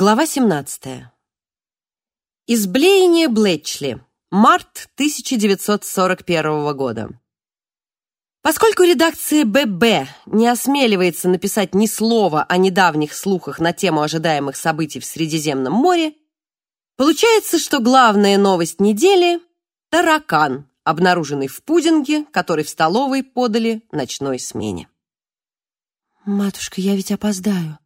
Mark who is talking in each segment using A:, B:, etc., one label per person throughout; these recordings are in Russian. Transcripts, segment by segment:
A: Глава 17. Изблеяние Блетчли. Март 1941 года. Поскольку редакция ББ не осмеливается написать ни слова о недавних слухах на тему ожидаемых событий в Средиземном море, получается, что главная новость недели – таракан, обнаруженный в пудинге, который в столовой подали ночной смене.
B: «Матушка, я ведь опоздаю»,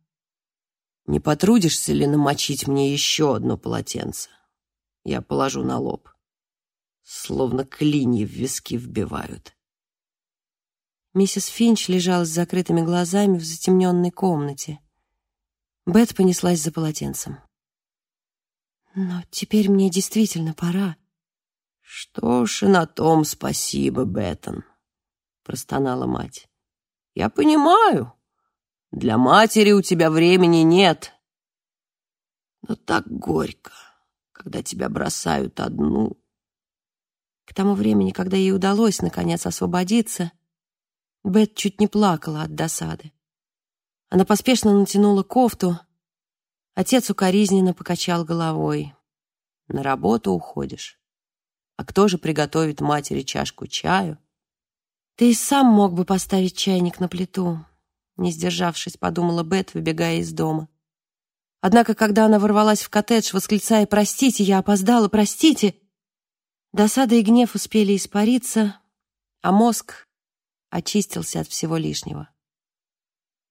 C: не потрудишься ли намочить мне еще одно полотенце? Я положу на лоб. Словно клинья в виски вбивают.
B: Миссис Финч лежала с закрытыми глазами в затемненной комнате. Бет понеслась за полотенцем. «Но теперь мне действительно пора».
C: «Что ж, и на том спасибо, Беттон», — простонала мать. «Я понимаю, для матери у тебя времени нет. Но так горько, когда тебя бросают одну.
B: К тому времени, когда ей удалось, наконец, освободиться, Бет чуть не плакала от досады. Она поспешно натянула кофту. Отец укоризненно покачал головой.
C: На работу уходишь. А кто же приготовит матери чашку чаю?
B: Ты и сам мог бы поставить чайник на плиту, не сдержавшись, подумала Бет, выбегая из дома. Однако, когда она ворвалась в коттедж, восклицая «Простите, я опоздала, простите!», досада и гнев успели испариться, а мозг очистился от всего лишнего.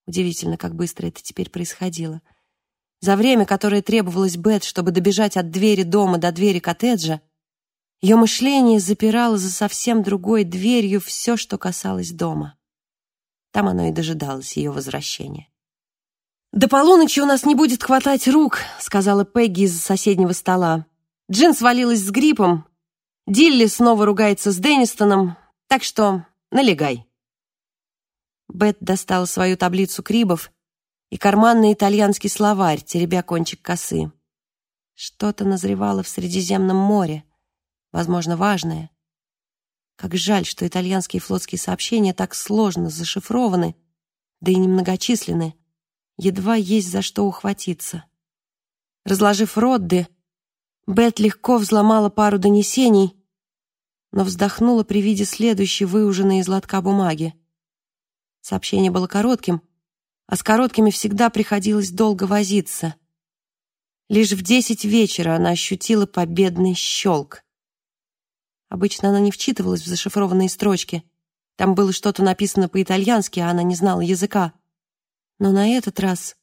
B: Удивительно, как быстро это теперь происходило. За время, которое требовалось Бет, чтобы добежать от двери дома до двери коттеджа, ее мышление запирало за совсем другой дверью все, что касалось дома. Там оно и дожидалось ее возвращения.
A: «До полуночи у нас не будет хватать рук», — сказала Пегги из соседнего стола. Джин свалилась с гриппом. Дилли снова ругается с Деннистоном, так что налегай.
B: Бет достала свою таблицу крибов и карманный итальянский словарь, теребя кончик косы. Что-то назревало в Средиземном море, возможно, важное. Как жаль, что итальянские флотские сообщения так сложно зашифрованы, да и немногочисленны. Едва есть за что ухватиться. Разложив Родды, Бет легко взломала пару донесений, но вздохнула при виде следующей выуженной из лотка бумаги. Сообщение было коротким, а с короткими всегда приходилось долго возиться. Лишь в десять вечера она ощутила победный щелк. Обычно она не вчитывалась в зашифрованные строчки. Там было что-то написано по-итальянски, а она не знала языка. Но на этот раз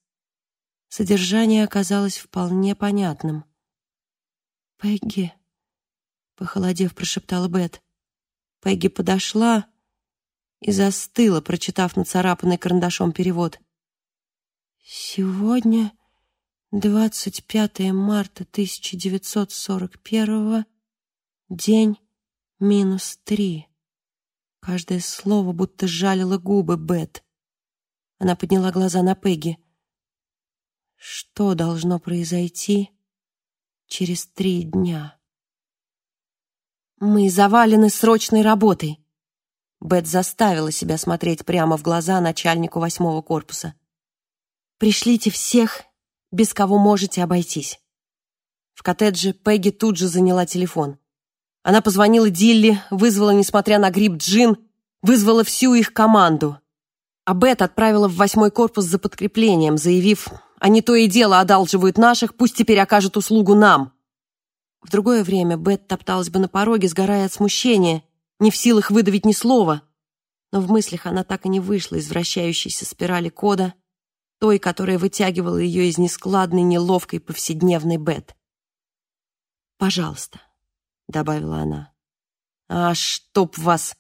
B: содержание оказалось вполне понятным. «Пегги», — похолодев, прошептала Бет. Пегги подошла и застыла, прочитав нацарапанный карандашом перевод. «Сегодня, 25 марта 1941 день Минус три. Каждое слово будто жалило губы Бет. Она подняла глаза на Пегги. Что должно произойти через три дня?
A: Мы завалены срочной работой. Бет заставила себя смотреть прямо в глаза начальнику восьмого корпуса. Пришлите всех, без кого можете обойтись. В коттедже Пегги тут же заняла телефон. Она позвонила Дилли, вызвала, несмотря на грипп, Джин, вызвала всю их команду. А Бет отправила в восьмой корпус за подкреплением, заявив, они то и дело одалживают наших, пусть теперь окажут услугу нам. В другое время Бет топталась бы на пороге, сгорая от смущения, не в силах выдавить ни слова. Но в мыслях она так и не вышла из вращающейся спирали кода, той, которая вытягивала ее из нескладной, неловкой повседневной Бет. «Пожалуйста, добавила она. «А чтоб вас!»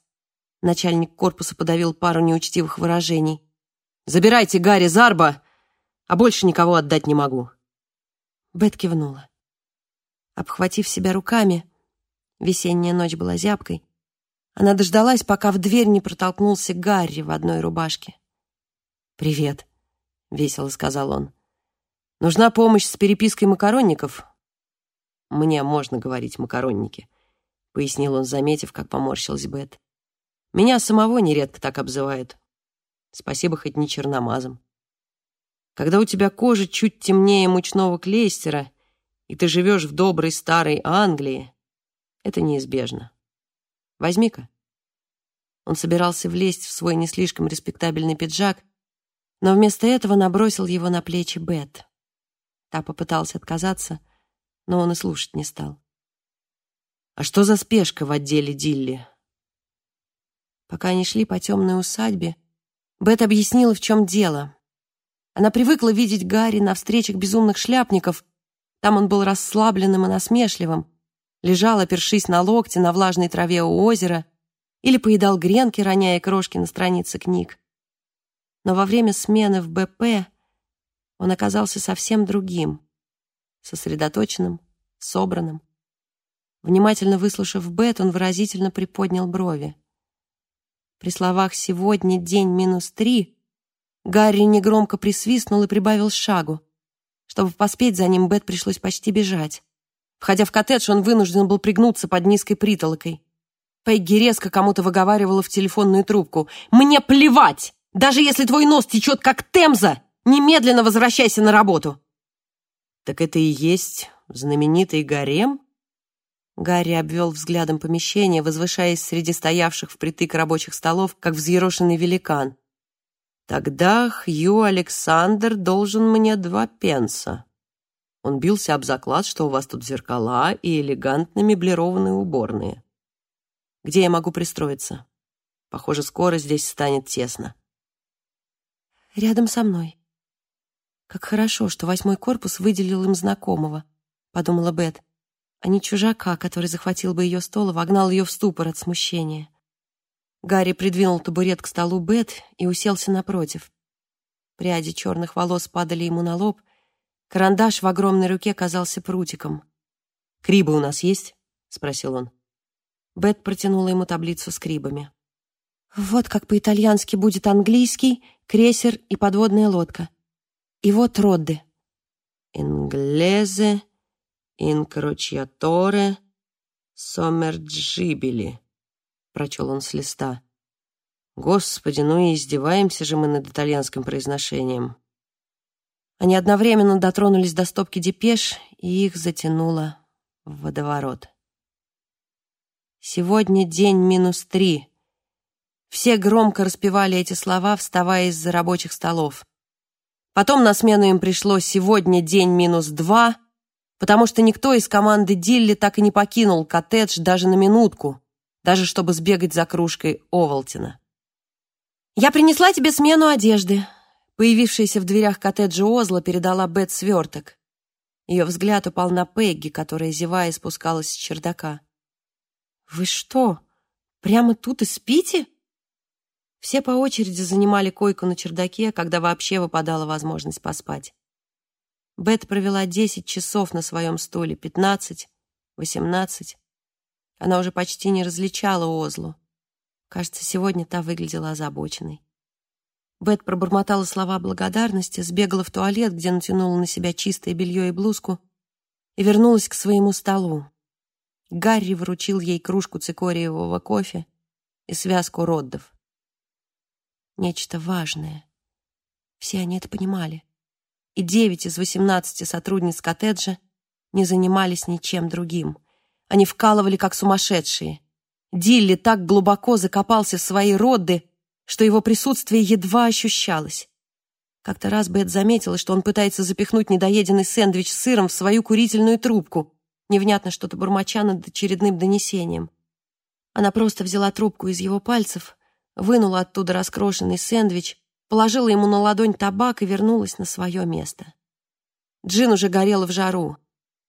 A: Начальник корпуса подавил пару неучтивых выражений. «Забирайте Гарри Зарба, а больше никого отдать не могу». Бет кивнула. Обхватив себя руками, весенняя ночь была зябкой, она дождалась, пока в дверь не протолкнулся Гарри в одной рубашке. «Привет», — весело сказал он. «Нужна помощь с перепиской макаронников?» «Мне можно говорить макаронники», — пояснил он, заметив, как поморщилась Бет. «Меня самого нередко так обзывают. Спасибо хоть не черномазом».
C: Когда у тебя кожа чуть темнее мучного клейстера, и ты живешь в доброй старой Англии, это неизбежно. Возьми-ка. Он собирался влезть в свой не слишком респектабельный пиджак, но вместо этого набросил его на плечи Бет. Та попыталась отказаться, но он и слушать не стал. «А что за спешка в отделе Дилли?» Пока они шли по темной усадьбе, Бет объяснила, в чем дело. Она привыкла видеть Гарри на встречах безумных шляпников. Там он был расслабленным и насмешливым, лежал, опершись на локти на влажной траве у озера, или поедал гренки, роняя крошки на страницы книг. Но во время смены в БП он оказался совсем другим, сосредоточенным, собранным. Внимательно выслушав Бет, он выразительно приподнял брови. При словах «сегодня день минус три» Гарри негромко присвистнул и прибавил шагу. Чтобы поспеть за ним, Бет пришлось почти бежать. Входя в коттедж, он вынужден был пригнуться под низкой притолокой. Пегги резко кому-то выговаривала в телефонную трубку. «Мне плевать! Даже если твой нос течет, как темза, немедленно возвращайся на работу!» «Так это и есть знаменитый гарем?» Гарри обвел взглядом помещение, возвышаясь среди стоявших впритык рабочих столов, как взъерошенный великан. «Тогда Хью Александр должен мне два пенса». Он бился об заклад, что у вас тут зеркала и элегантно меблированные уборные. Где я могу пристроиться? Похоже, скоро здесь станет тесно.
B: Рядом со мной. Как хорошо, что восьмой корпус выделил им знакомого, подумала Бет, а не чужака, который захватил бы ее стол и вогнал ее в ступор от смущения. Гарри придвинул табурет к столу Бет и уселся напротив. Пряди черных волос падали ему на лоб, карандаш в огромной руке казался прутиком.
C: «Крибы у нас есть?» — спросил он.
B: Бет протянула ему таблицу с крибами. Вот как по-итальянски будет английский, крейсер и подводная лодка. И вот Родды.
C: «Инглезе, инкрочьяторе, сомерджибили», — прочел он с листа. «Господи, ну и издеваемся же мы над итальянским произношением».
B: Они одновременно дотронулись до стопки депеш, и их затянуло в водоворот. Сегодня день минус три. Все громко распевали эти слова, вставая из-за рабочих столов. Потом на смену им пришло «сегодня день минус два», потому что никто из команды Дилли так и не покинул коттедж даже на минутку, даже чтобы сбегать за кружкой Овалтина. «Я принесла тебе смену одежды», Появившаяся в дверях коттеджа Озла передала Бет сверток. Ее взгляд упал на Пегги, которая, зевая, спускалась с чердака. «Вы что, прямо тут и спите?» Все по очереди занимали койку на чердаке, когда вообще выпадала возможность поспать. Бет провела десять часов на своем стуле, пятнадцать, восемнадцать. Она уже почти не различала Озлу. Кажется, сегодня та выглядела озабоченной. Бет пробормотала слова благодарности, сбегала в туалет, где натянула на себя чистое белье и блузку, и вернулась к своему столу. Гарри вручил ей кружку цикориевого кофе и связку роддов. Нечто важное. Все они это понимали. И девять из восемнадцати сотрудниц коттеджа не занимались ничем другим. Они вкалывали, как сумасшедшие. Дилли так глубоко закопался в свои родды, что его присутствие едва ощущалось. Как-то раз Бет заметила, что он пытается запихнуть недоеденный сэндвич с сыром в свою курительную трубку — невнятно что-то бормоча над очередным донесением. Она просто взяла трубку из его пальцев, вынула оттуда раскрошенный сэндвич, положила ему на ладонь табак и вернулась на свое место. Джин уже горела в жару.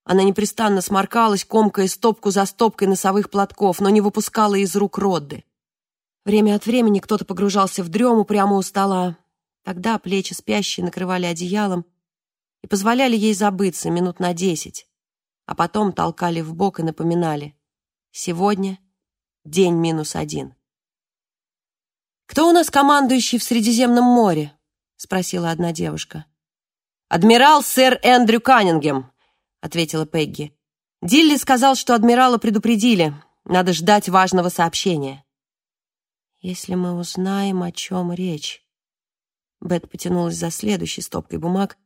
B: Она непрестанно сморкалась, комкая стопку за стопкой носовых платков, но не выпускала из рук Родды. Время от времени кто-то погружался в дрему прямо у стола. Тогда плечи спящей накрывали одеялом и позволяли ей забыться минут на десять а потом толкали в бок и напоминали. Сегодня день минус один. «Кто у нас командующий в Средиземном море?» — спросила одна девушка.
C: «Адмирал сэр Эндрю Каннингем», — ответила Пегги.
B: «Дилли сказал, что адмирала предупредили. Надо ждать важного сообщения». «Если мы узнаем, о чем речь», Бет потянулась за следующей стопкой бумаг,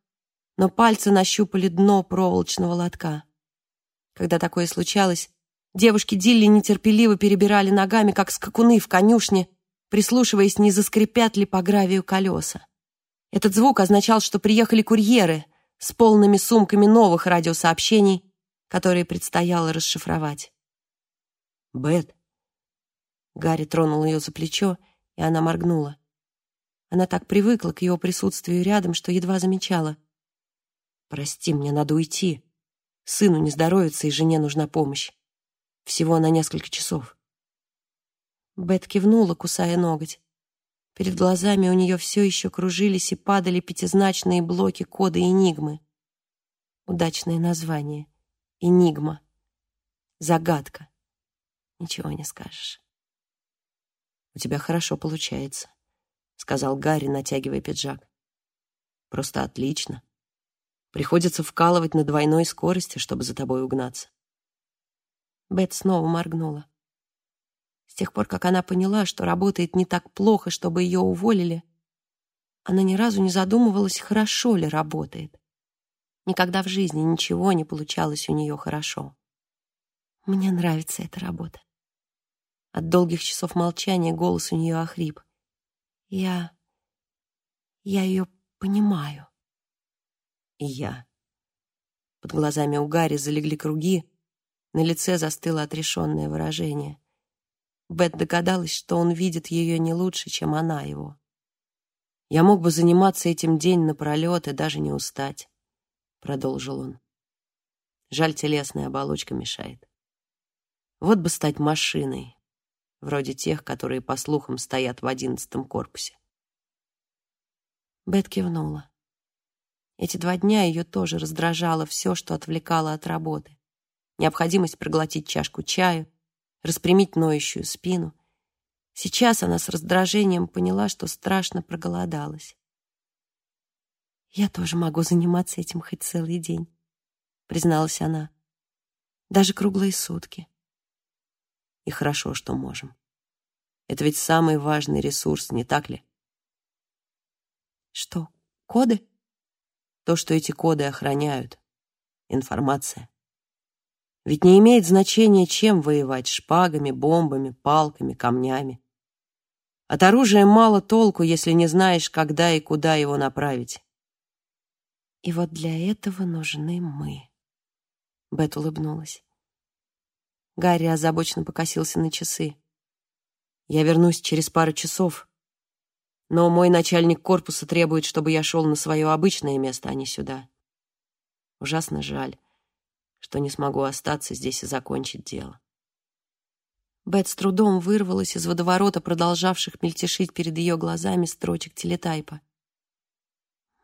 B: но пальцы нащупали дно проволочного лотка. Когда такое случалось, девушки Дилли нетерпеливо перебирали ногами, как скакуны в конюшне, прислушиваясь, не заскрипят ли по гравию колеса. Этот звук означал, что приехали курьеры с полными сумками новых радиосообщений, которые предстояло расшифровать.
A: «Бет!»
B: Гарри тронул ее за плечо, и она моргнула. Она так привыкла к его присутствию рядом, что едва замечала. «Прости, мне надо уйти. Сыну не здоровится, и жене нужна помощь. Всего на несколько часов». Бет кивнула, кусая ноготь. Перед глазами у нее все еще кружились и падали пятизначные блоки кода «Энигмы». Удачное название. «Энигма». Загадка. Ничего не скажешь.
A: «У тебя хорошо получается», — сказал Гарри, натягивая пиджак. «Просто отлично. Приходится вкалывать на двойной скорости, чтобы за тобой угнаться».
B: Бет снова моргнула. С тех пор, как она поняла, что работает не так плохо, чтобы ее уволили, она ни разу не задумывалась, хорошо ли работает. Никогда в жизни ничего не получалось у нее хорошо. Мне нравится эта работа. От долгих часов молчания голос у нее охрип. Я... я ее понимаю.
A: И я. Под глазами у Гарри залегли круги, на лице застыло отрешенное выражение.
B: Бет догадалась, что он видит ее не лучше, чем она его.
A: «Я мог бы заниматься этим день напролет и даже не устать», — продолжил он. «Жаль, телесная оболочка мешает. Вот бы стать машиной, вроде тех, которые, по слухам, стоят в одиннадцатом корпусе».
B: Бет кивнула. Эти два дня ее тоже раздражало все, что отвлекало от работы. Необходимость проглотить чашку чаю, распрямить ноющую спину. Сейчас она с раздражением поняла, что страшно проголодалась. «Я тоже могу заниматься этим хоть целый день», — призналась она. «Даже круглые сутки».
A: И хорошо, что можем. Это ведь самый важный ресурс, не так ли?
B: Что, коды?
A: То, что эти коды охраняют. Информация. Ведь не имеет значения, чем воевать — шпагами, бомбами, палками, камнями. От оружия мало толку, если не знаешь, когда и куда его направить.
B: И вот для этого нужны мы. Бет улыбнулась. Гарри озабоченно покосился на часы.
A: Я вернусь через пару часов, но мой начальник корпуса требует, чтобы я шел на свое обычное место, а не сюда. Ужасно жаль что не смогу остаться здесь и закончить дело.
B: Бет с трудом вырвалась из водоворота, продолжавших мельтешить перед ее глазами строчек телетайпа.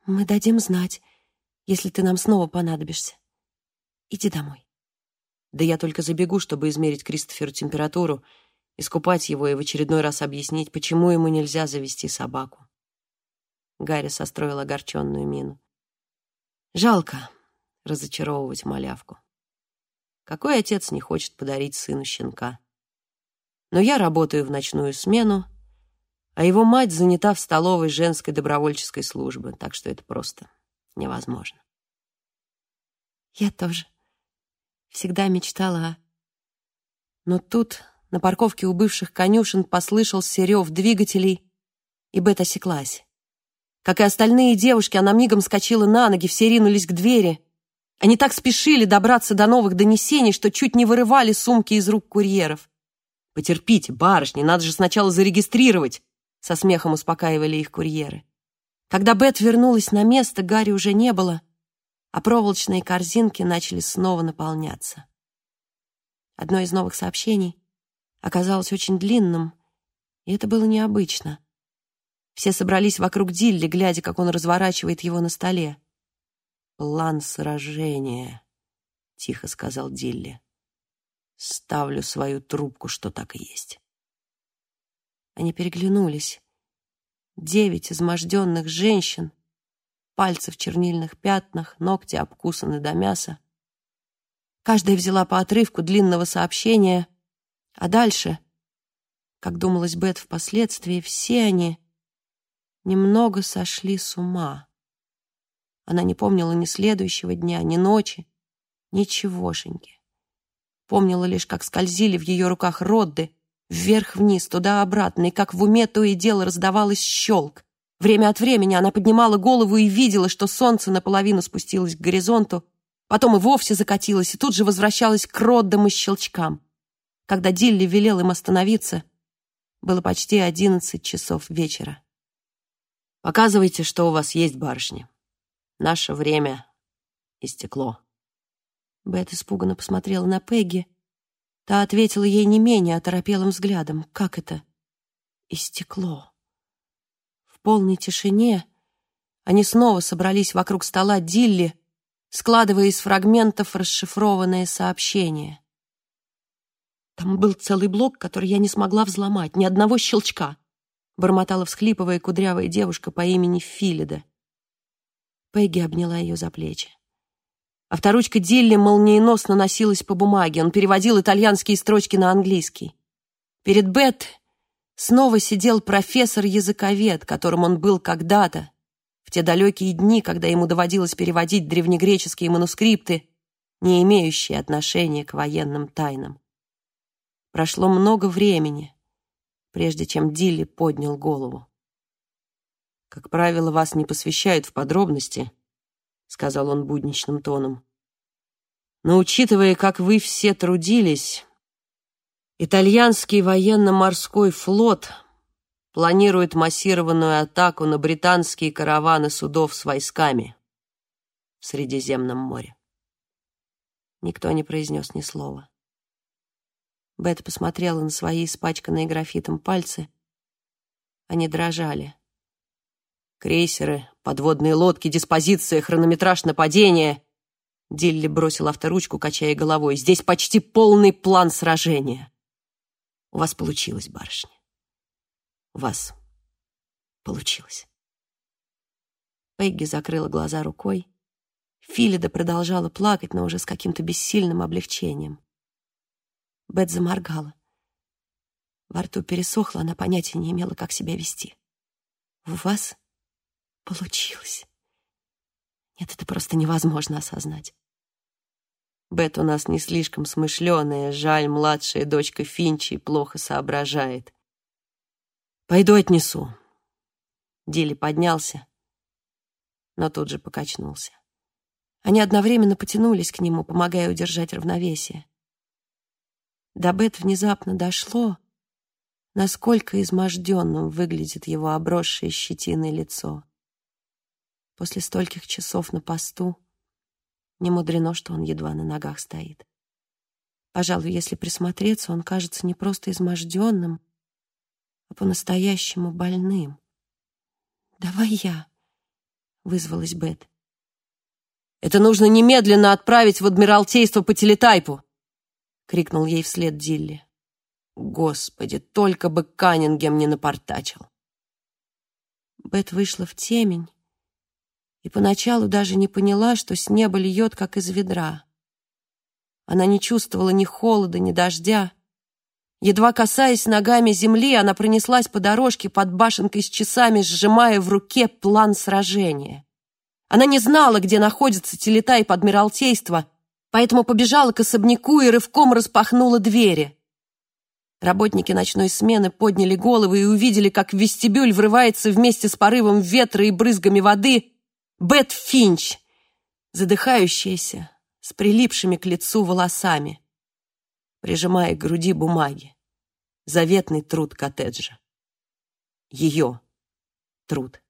B: «Мы дадим знать, если ты нам снова понадобишься. Иди домой».
A: «Да я только забегу, чтобы измерить Кристоферу температуру, искупать его и в очередной раз объяснить, почему ему нельзя завести собаку». Гарри состроил огорченную мину. «Жалко разочаровывать малявку. Какой отец не хочет подарить сыну щенка? Но я работаю в ночную смену, а его мать занята в столовой женской добровольческой службы, так что это просто невозможно.
B: Я тоже всегда мечтала о... Но тут на парковке у бывших конюшен послышался рев двигателей, и Бет осеклась. Как и остальные девушки, она мигом скочила на ноги, все ринулись к двери. Они так спешили добраться до новых донесений, что чуть не вырывали сумки из рук курьеров.
A: «Потерпите, барышни, надо же сначала зарегистрировать!»
B: Со смехом успокаивали их курьеры. Когда Бет вернулась на место, Гарри уже не было, а проволочные корзинки начали снова наполняться. Одно из новых сообщений оказалось очень длинным, и это было необычно. Все собрались вокруг Дилли, глядя, как он разворачивает его на столе.
A: «План сражения», — тихо сказал Дилли. «Ставлю свою трубку, что так и есть».
B: Они переглянулись. Девять изможденных женщин, пальцы в чернильных пятнах, ногти обкусаны до мяса. Каждая взяла по отрывку длинного сообщения, а дальше, как думалось Бет впоследствии, все они немного сошли с ума. Она не помнила ни следующего дня, ни ночи, ничегошеньки. Помнила лишь, как скользили в ее руках Родды, вверх-вниз, туда-обратно, и как в уме то и дело раздавалось щелк. Время от времени она поднимала голову и видела, что солнце наполовину спустилось к горизонту, потом и вовсе закатилось, и тут же возвращалось к Роддам и щелчкам. Когда Дилли велел им остановиться, было почти одиннадцать часов вечера.
C: «Показывайте, что у вас есть, барышни. Наше время истекло».
B: Бет испуганно посмотрела на Пегги. Та ответила ей не менее оторопелым взглядом. «Как это? Истекло». В полной тишине они снова собрались вокруг стола Дилли, складывая из фрагментов расшифрованное сообщение. Там был целый блок, который я не смогла взломать, ни одного щелчка. Бормотала всхлипывая кудрявая девушка по имени Филида. Пегги обняла ее за плечи. Авторучка Дилли молниеносно носилась по бумаге. Он переводил итальянские строчки на английский. Перед Бет снова сидел профессор-языковед, которым он был когда-то, в те далекие дни, когда ему доводилось переводить древнегреческие манускрипты, не имеющие отношения к военным тайнам. Прошло много времени, прежде чем Дилли поднял голову.
C: «Как правило, вас не посвящают в подробности», — сказал он будничным тоном. «Но учитывая, как вы все трудились, итальянский военно-морской флот планирует массированную атаку на британские караваны судов с войсками в Средиземном море».
B: Никто не произнес ни слова. Бет посмотрела на свои испачканные графитом пальцы. Они дрожали.
C: «Крейсеры, подводные лодки, диспозиция, хронометраж нападения...» Дилли бросил авторучку, качая головой. «Здесь почти полный план сражения. У вас получилось, барышня. У вас получилось».
B: Пегги закрыла глаза рукой. Филида продолжала плакать, но уже с каким-то бессильным облегчением. Бет заморгала. Во рту пересохло, она понятия не имела, как себя вести. «У вас получилось. Нет, это просто невозможно осознать.
C: Бет у нас не слишком смышленая, жаль, младшая дочка Финчи плохо соображает. Пойду отнесу».
B: Дилли поднялся, но тут же покачнулся. Они одновременно потянулись к нему, помогая удержать равновесие. До Бет внезапно дошло, насколько изможденным выглядит его обросшее щетиной лицо. После стольких часов на посту не мудрено, что он едва на ногах стоит. Пожалуй, если присмотреться, он кажется не просто изможденным, а по-настоящему больным. «Давай я», — вызвалась Бет.
C: «Это нужно немедленно отправить в Адмиралтейство по телетайпу», крикнул ей вслед Дилли. Господи, только бы Каннингем не напортачил.
B: Бет вышла в темень и поначалу даже не поняла, что с неба льет, как из ведра. Она не чувствовала ни холода, ни дождя. Едва касаясь ногами земли, она пронеслась по дорожке под башенкой с часами, сжимая в руке план сражения. Она не знала, где находится телетайп Адмиралтейства, поэтому побежала к особняку и рывком распахнула двери. Работники ночной смены подняли головы и увидели, как в вестибюль врывается вместе с порывом ветра и брызгами воды Бет Финч, задыхающаяся, с прилипшими к лицу волосами, прижимая к груди бумаги. Заветный труд коттеджа. Ее труд.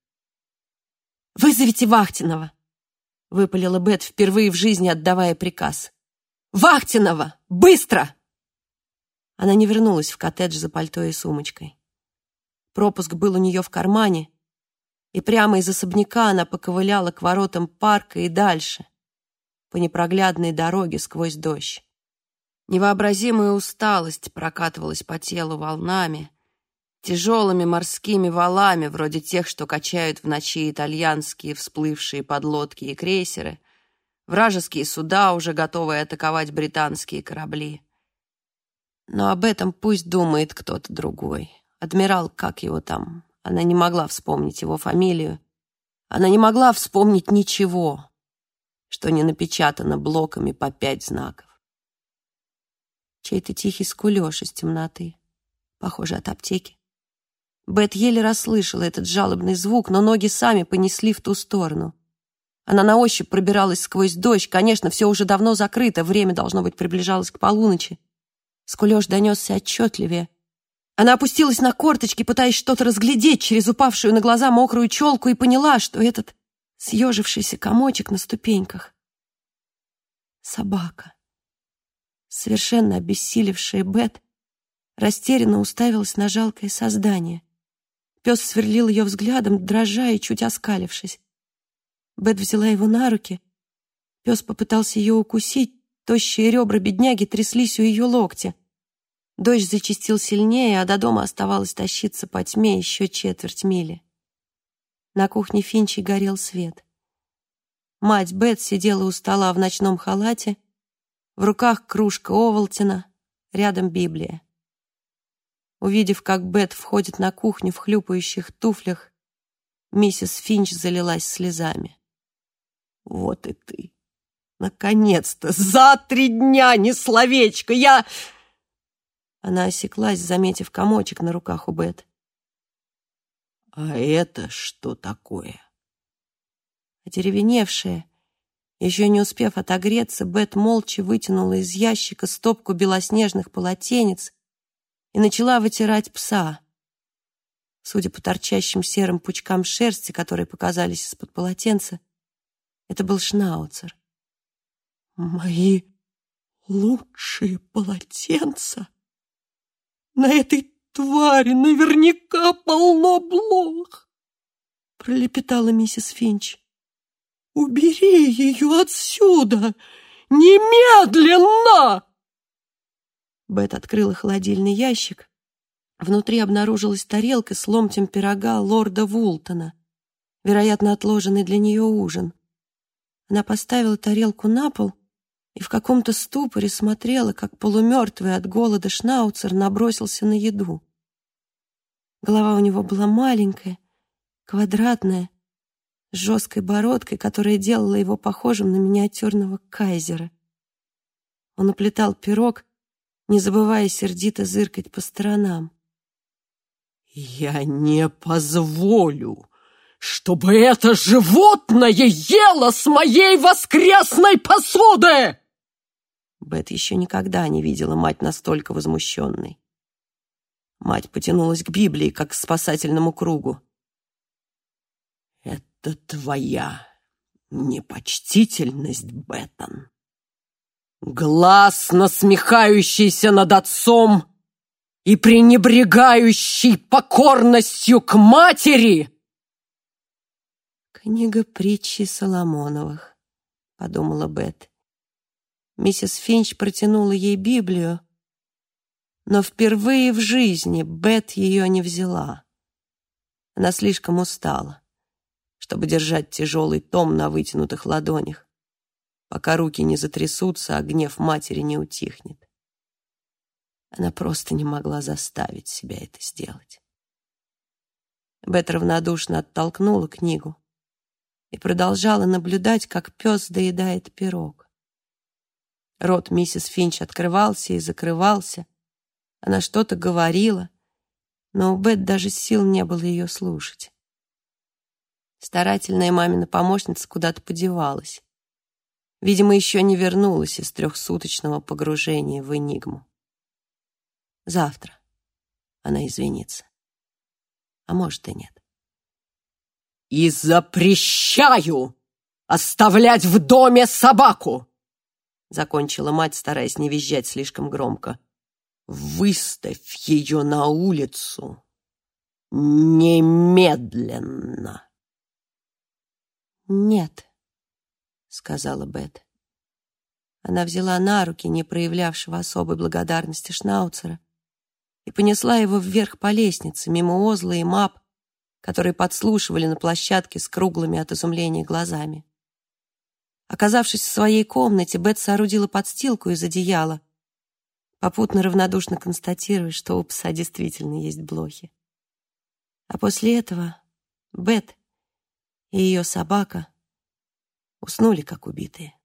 B: «Вызовите Вахтинова!» — выпалила Бет, впервые в жизни отдавая приказ. «Вахтинова! Быстро!» Она не вернулась в коттедж за пальто и сумочкой. Пропуск был у нее в кармане, и прямо из особняка она поковыляла к воротам парка и дальше, по непроглядной дороге сквозь дождь. Невообразимая усталость прокатывалась по телу волнами, тяжелыми морскими валами, вроде тех, что качают в ночи итальянские всплывшие подлодки и крейсеры, вражеские суда, уже готовые атаковать британские корабли. Но об этом пусть думает кто-то другой. Адмирал, как его там, Она не могла вспомнить его фамилию. Она не могла вспомнить ничего, что не напечатано блоками по пять знаков. Чей-то тихий скулёж из темноты, похоже, от аптеки. Бет еле расслышала этот жалобный звук, но ноги сами понесли в ту сторону. Она на ощупь пробиралась сквозь дождь. Конечно, все уже давно закрыто, время, должно быть, приближалось к полуночи. Скулёж донесся отчетливее. Она опустилась на корточки, пытаясь что-то разглядеть через упавшую на глаза мокрую челку, и поняла, что этот съежившийся комочек на ступеньках — собака. Совершенно обессилевшая Бет растерянно уставилась на жалкое создание. Пес сверлил ее взглядом, дрожа и чуть оскалившись. Бет взяла его на руки. Пес попытался ее укусить, тощие ребра бедняги тряслись у ее локтя. Дождь зачастил сильнее, а до дома оставалось тащиться по тьме еще четверть мили. На кухне Финчи горел свет. Мать Бет сидела у стола в ночном халате, в руках кружка Овалтина, рядом Библия. Увидев, как Бет входит на кухню в хлюпающих туфлях, миссис Финч залилась слезами. «Вот и ты! Наконец-то! За три дня не словечко! Я...» Она осеклась, заметив комочек на руках у Бет.
C: «А это что такое?»
B: Одеревеневшая, еще не успев отогреться, Бет молча вытянула из ящика стопку белоснежных полотенец и начала вытирать пса. Судя по торчащим серым пучкам шерсти, которые показались из-под полотенца, это был шнауцер.
C: «Мои лучшие полотенца! На этой твари наверняка полно блох!» пролепетала миссис Финч. «Убери ее отсюда! Немедленно!»
B: Бет открыла холодильный ящик. Внутри обнаружилась тарелка с ломтем пирога лорда Вултона, вероятно, отложенный для нее ужин. Она поставила тарелку на пол и в каком-то ступоре смотрела, как полумертвый от голода шнауцер набросился на еду. Голова у него была маленькая, квадратная, с жесткой бородкой, которая делала его похожим на миниатюрного кайзера. Он уплетал пирог, не забывая сердито зыркать по сторонам.
C: «Я не позволю чтобы это животное ело с моей воскресной посуды!»
B: Бет еще никогда не видела мать настолько возмущенной. Мать потянулась к Библии, как к спасательному кругу.
C: «Это твоя непочтительность, Беттон. Глаз, насмехающийся над отцом и пренебрегающий покорностью к матери!»
B: «Книга притчи Соломоновых», — подумала Бет. Миссис Финч протянула ей Библию, но впервые в жизни Бет ее не взяла. Она слишком устала, чтобы держать тяжелый том на вытянутых ладонях, пока руки не затрясутся, а гнев матери не утихнет. Она просто не могла заставить себя это сделать. Бет равнодушно оттолкнула книгу и продолжала наблюдать, как пес доедает пирог. Рот миссис Финч открывался и закрывался. Она что-то говорила, но у Бет даже сил не было ее слушать. Старательная мамина помощница куда-то подевалась. Видимо, еще не вернулась из трехсуточного погружения в энигму. Завтра она извинится. А может и нет
C: и запрещаю оставлять в доме собаку!» Закончила мать, стараясь не визжать слишком громко. «Выставь ее на улицу немедленно!»
B: «Нет», — сказала Бет. Она взяла на руки не проявлявшего особой благодарности Шнауцера и понесла его вверх по лестнице, мимо Озла и Мап, которые подслушивали на площадке с круглыми от изумления глазами. Оказавшись в своей комнате, Бет соорудила подстилку из одеяла, попутно равнодушно констатируя, что у пса действительно есть блохи. А после этого Бет и ее собака уснули, как убитые.